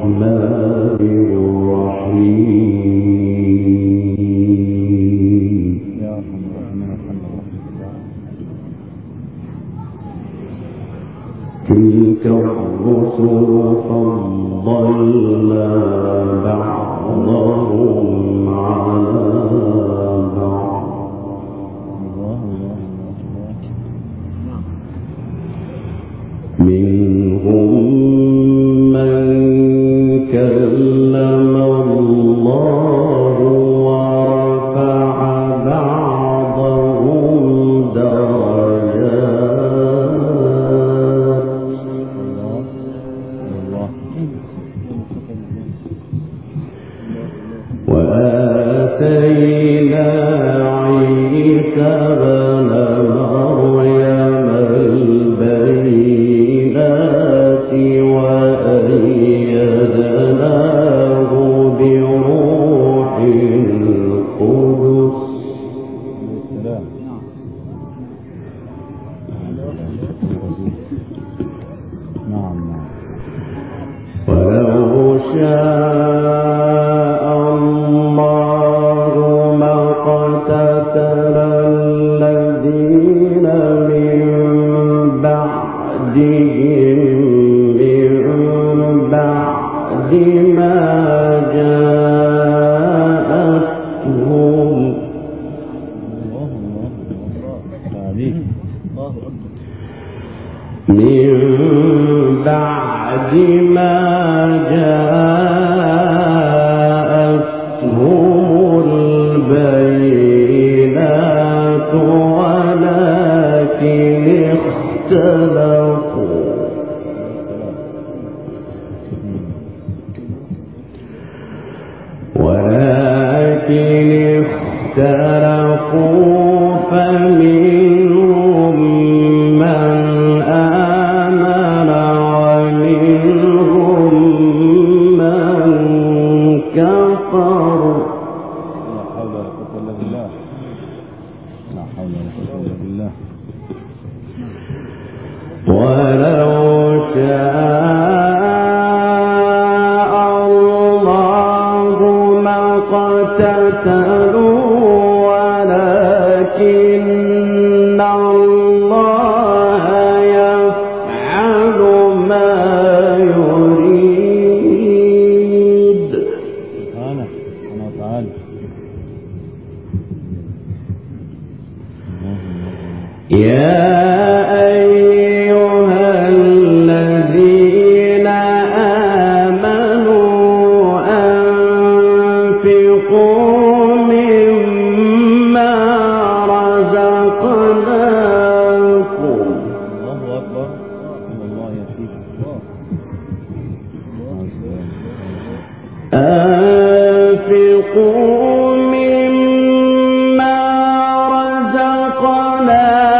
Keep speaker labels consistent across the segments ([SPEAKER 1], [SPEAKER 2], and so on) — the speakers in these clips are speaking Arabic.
[SPEAKER 1] تلك مما رزقناكم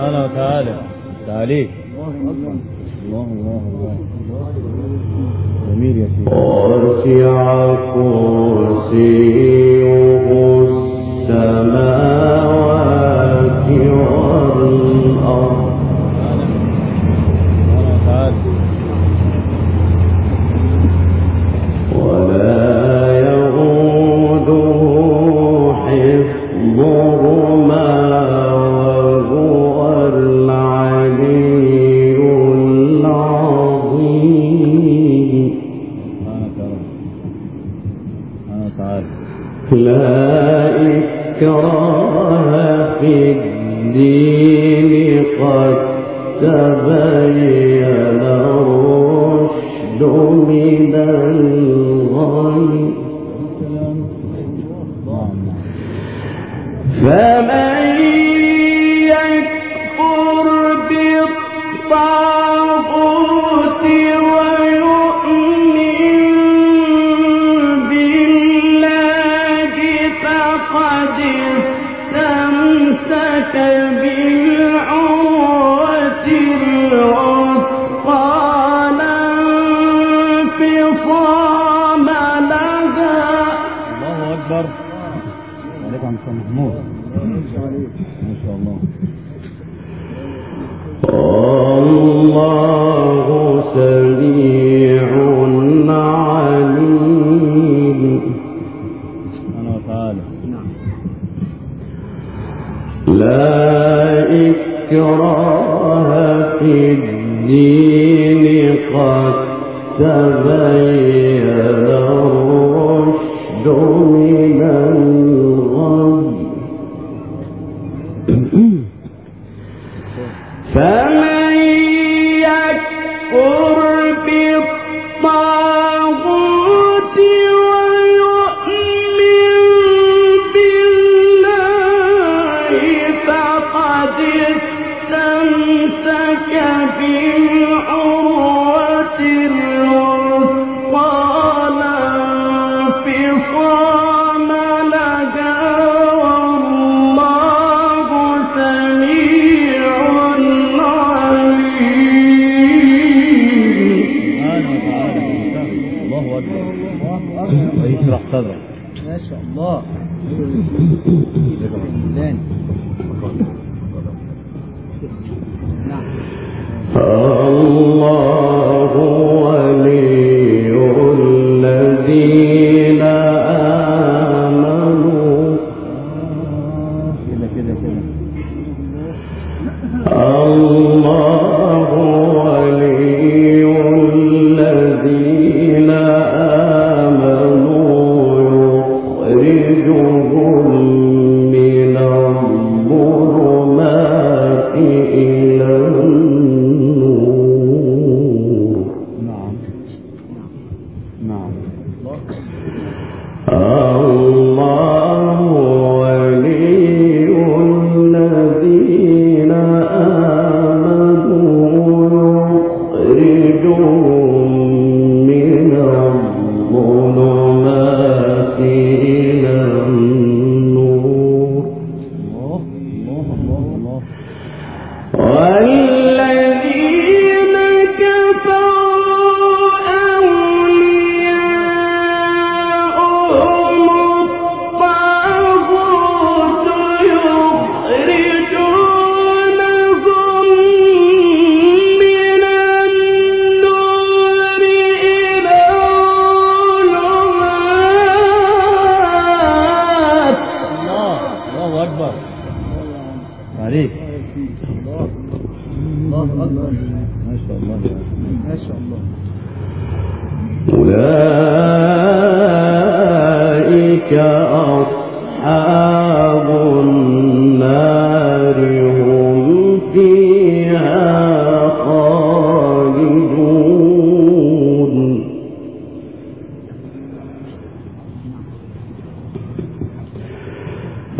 [SPEAKER 2] سبحانه وتعالى.
[SPEAKER 1] تعليق
[SPEAKER 2] الله الله الله
[SPEAKER 3] جميل يا
[SPEAKER 1] شيخ. وسع كرسيه السماوات. تبين الرشد من الغي فمن يكفر بالطاغوت ويؤمن بالله فقد استمسك به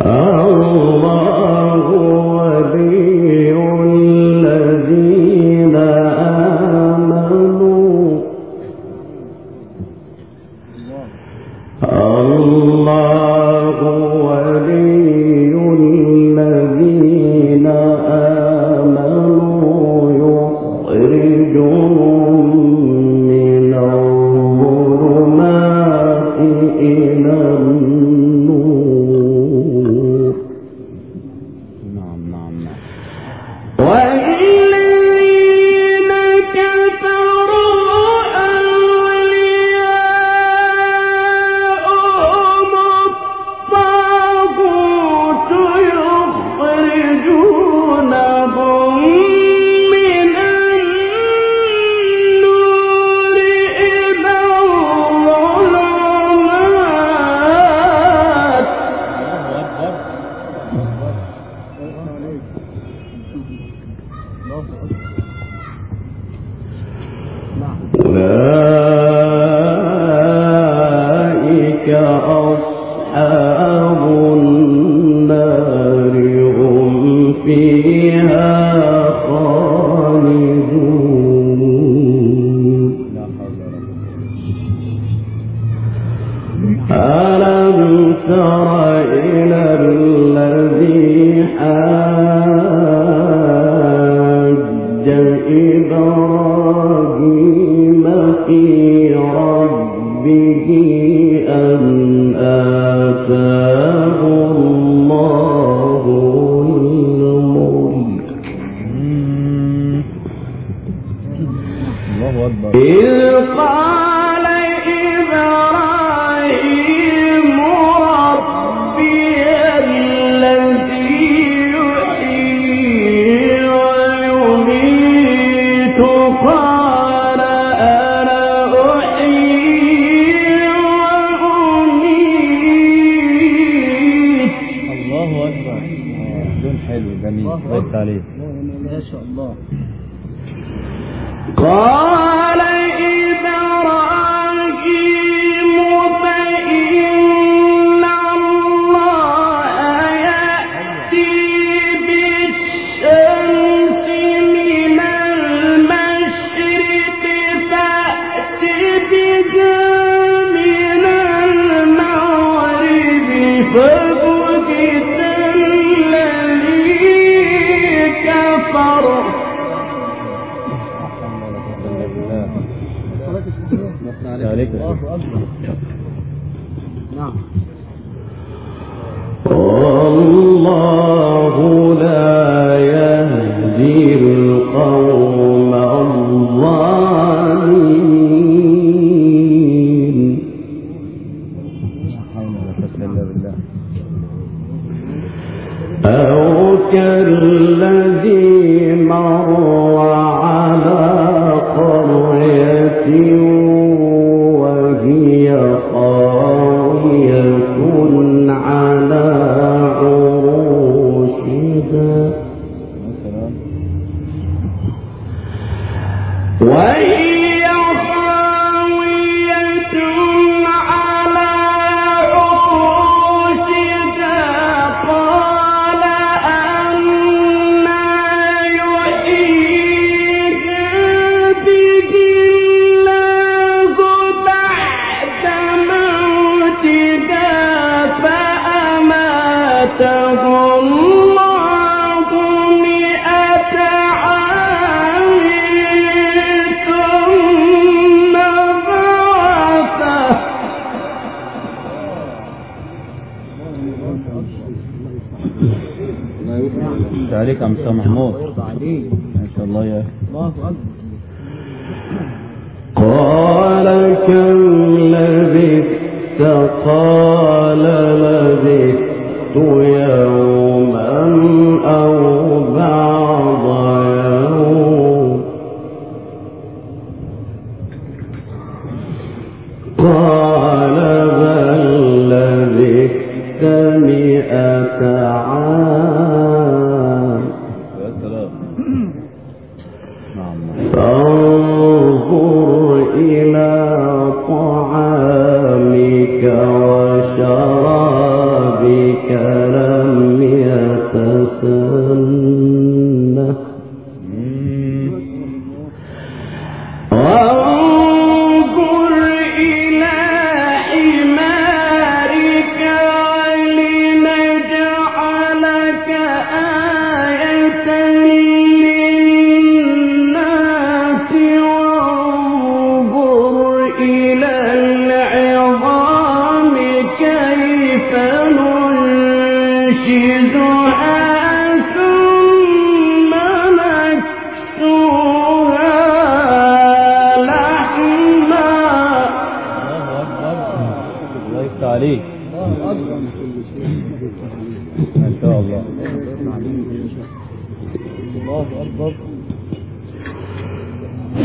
[SPEAKER 2] الله
[SPEAKER 1] ولي 啊 Allah.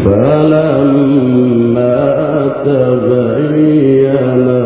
[SPEAKER 3] فلما تبين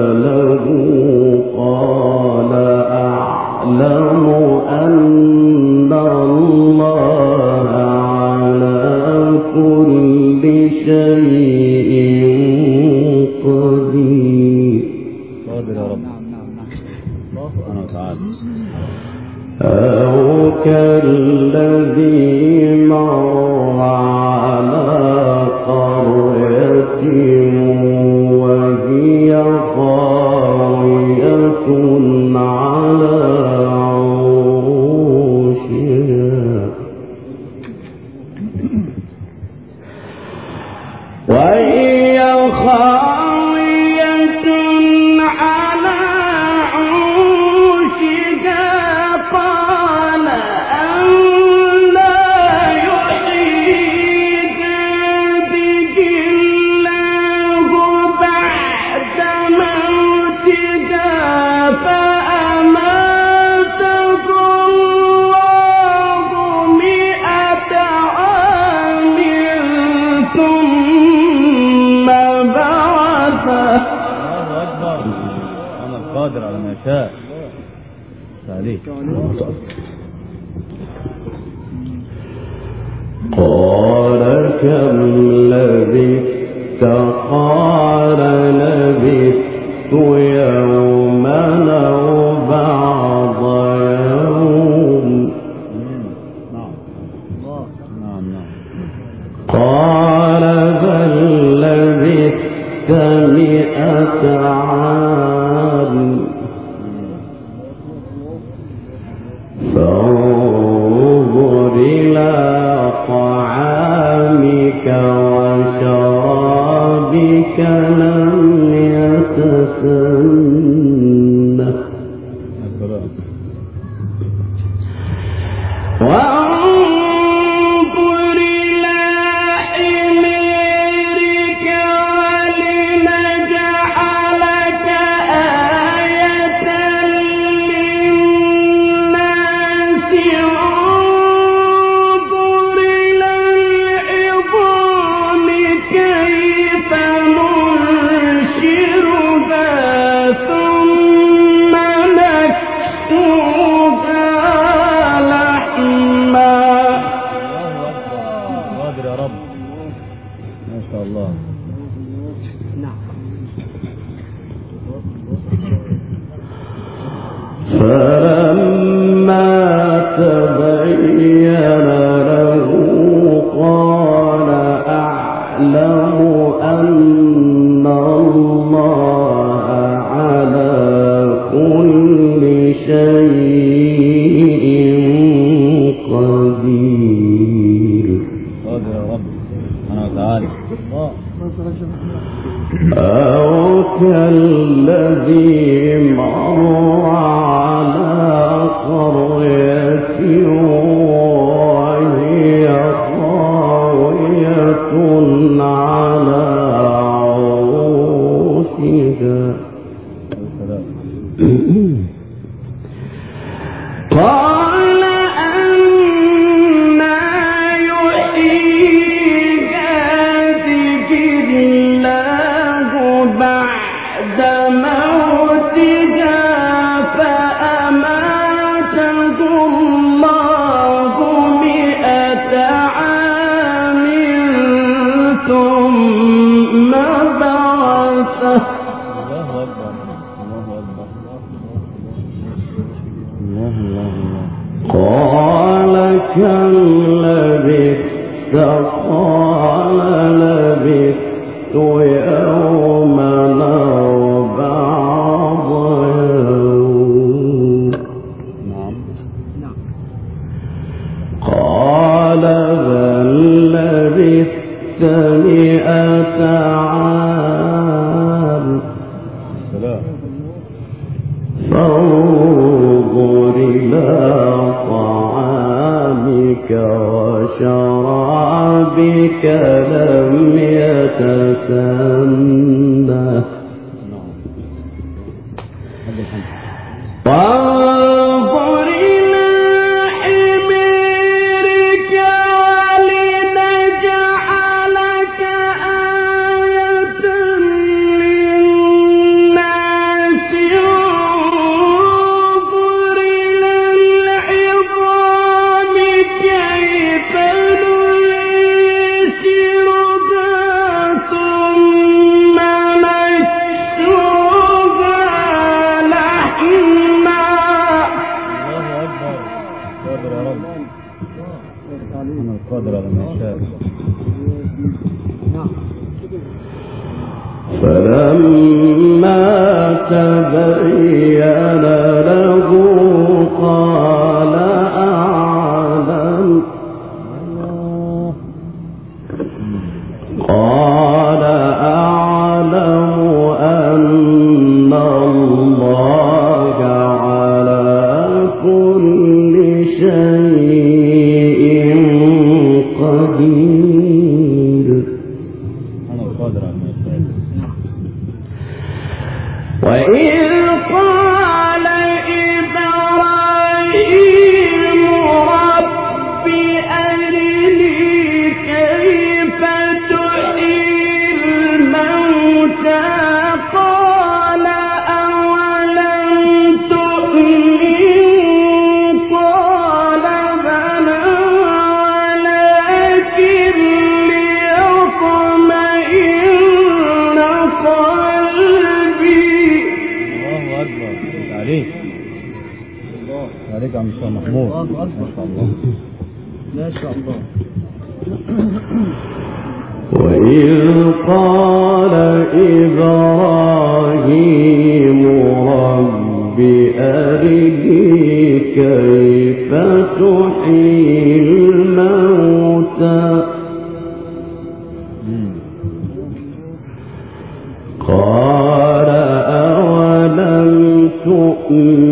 [SPEAKER 1] كم على عروشها وشرابك لم يتسنه الرحيم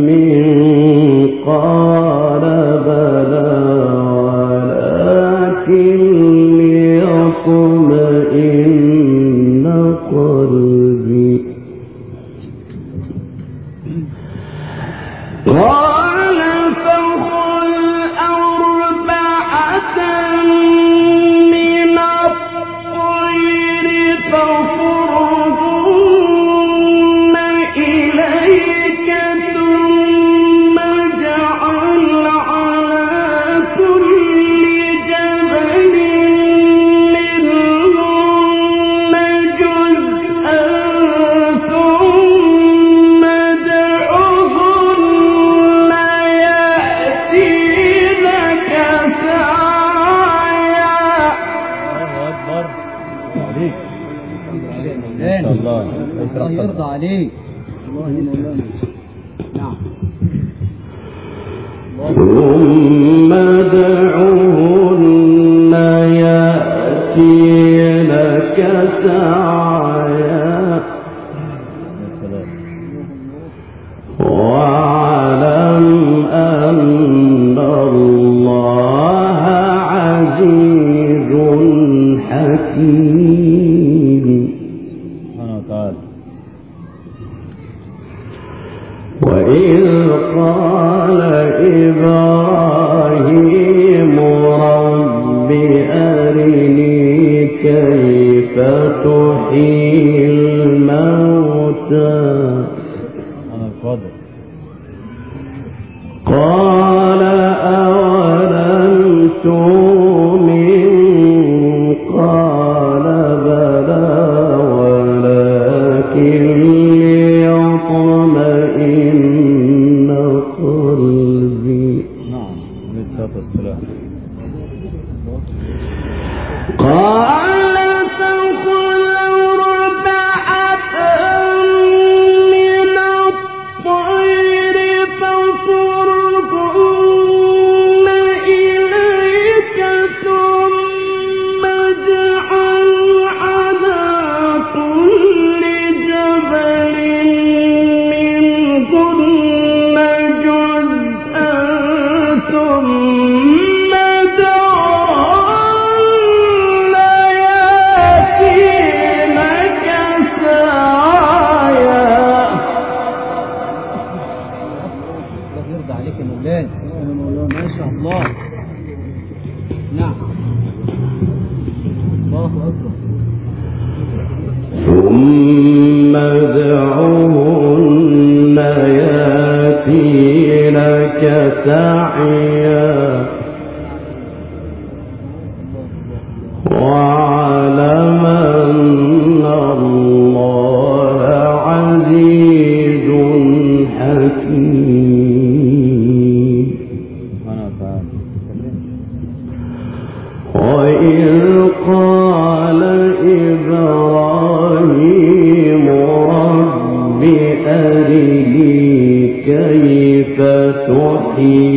[SPEAKER 1] ที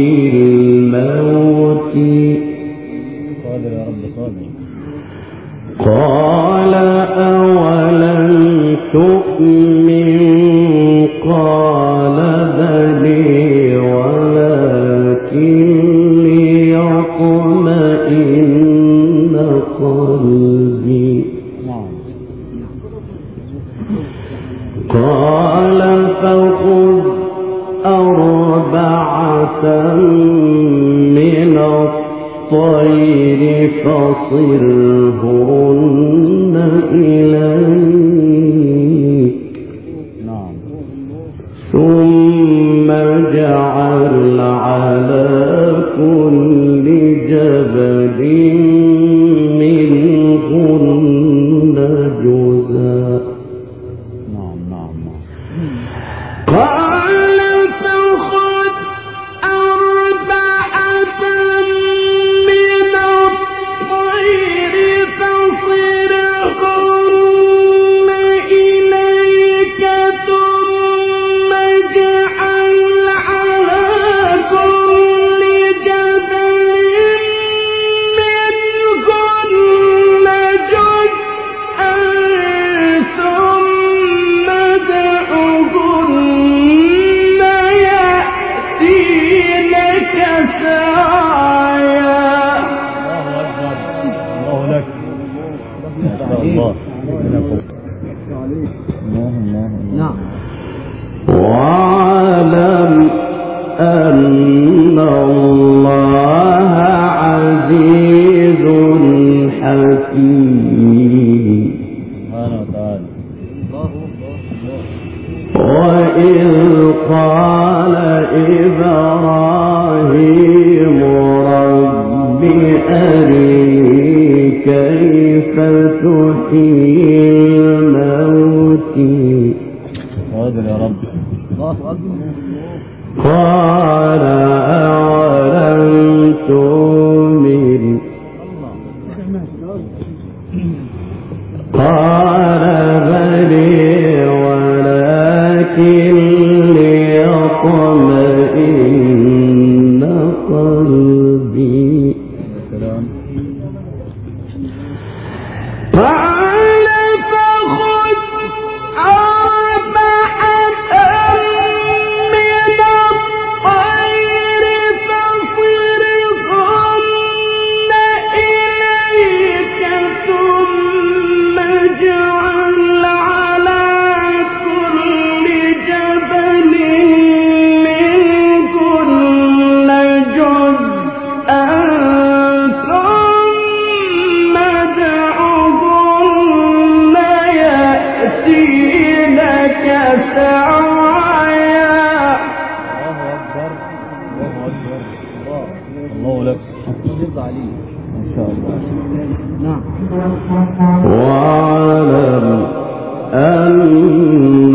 [SPEAKER 1] أن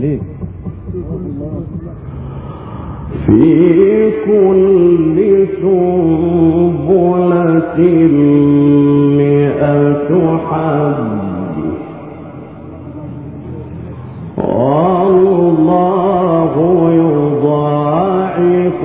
[SPEAKER 2] عليه
[SPEAKER 1] في كل سنبلة مئة حد. والله يضاعف